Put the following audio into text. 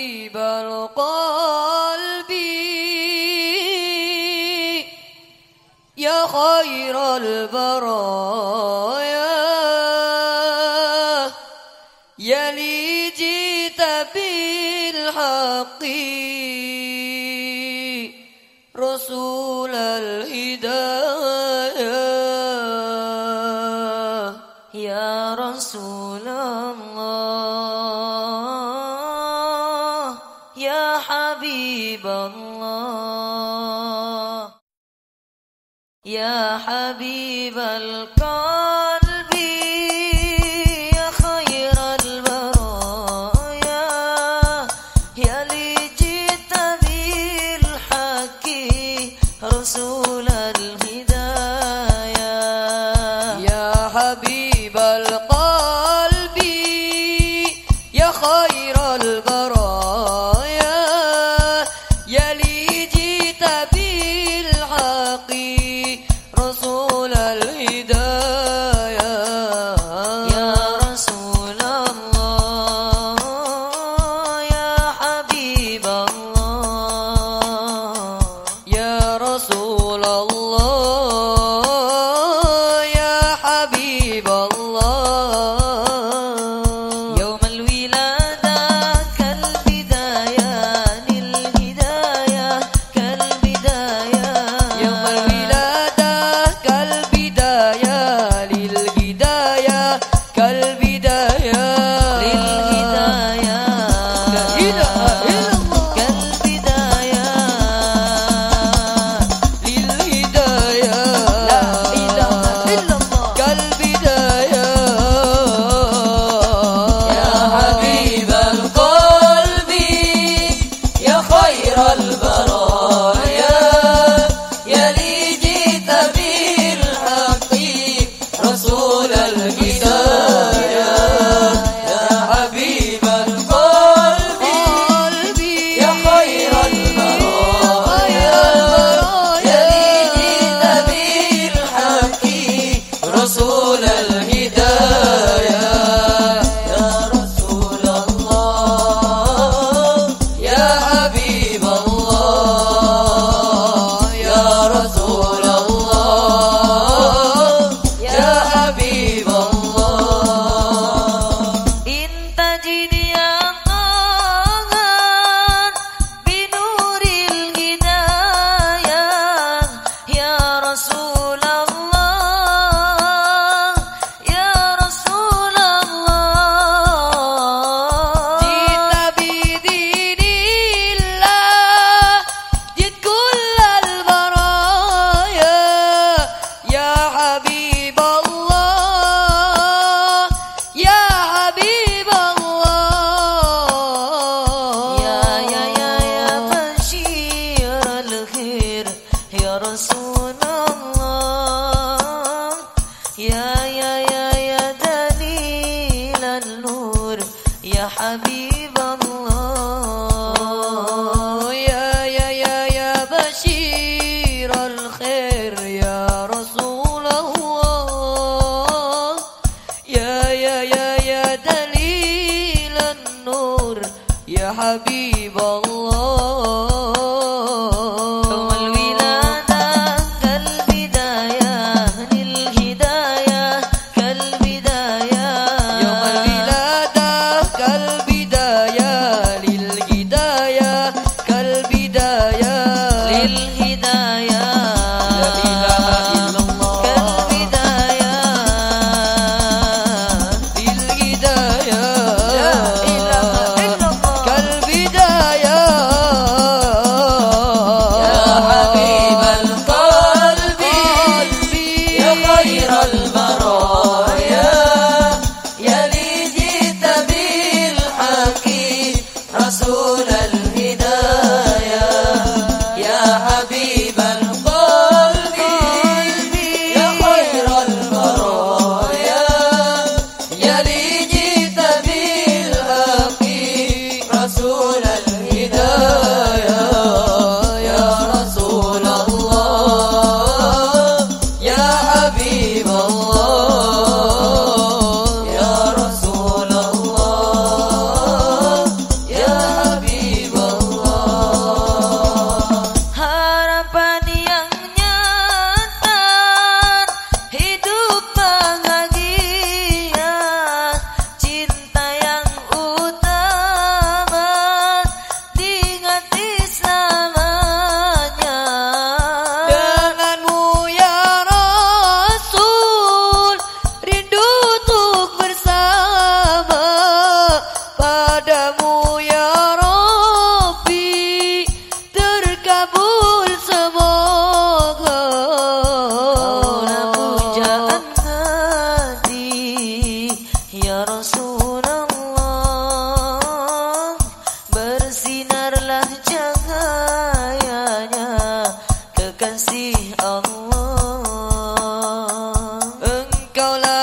حبيب القلب. يا خير البرايا. يا لي جيت بالحق. رسولا يا حبيب الله. يا حبيب القلب يا خير البرايا. يا لي جئت بالحكي رسولا الخير. يا رسول الله يا يا يا يا دليل النور. يا حبيب الله. يا يا يا يا بشير.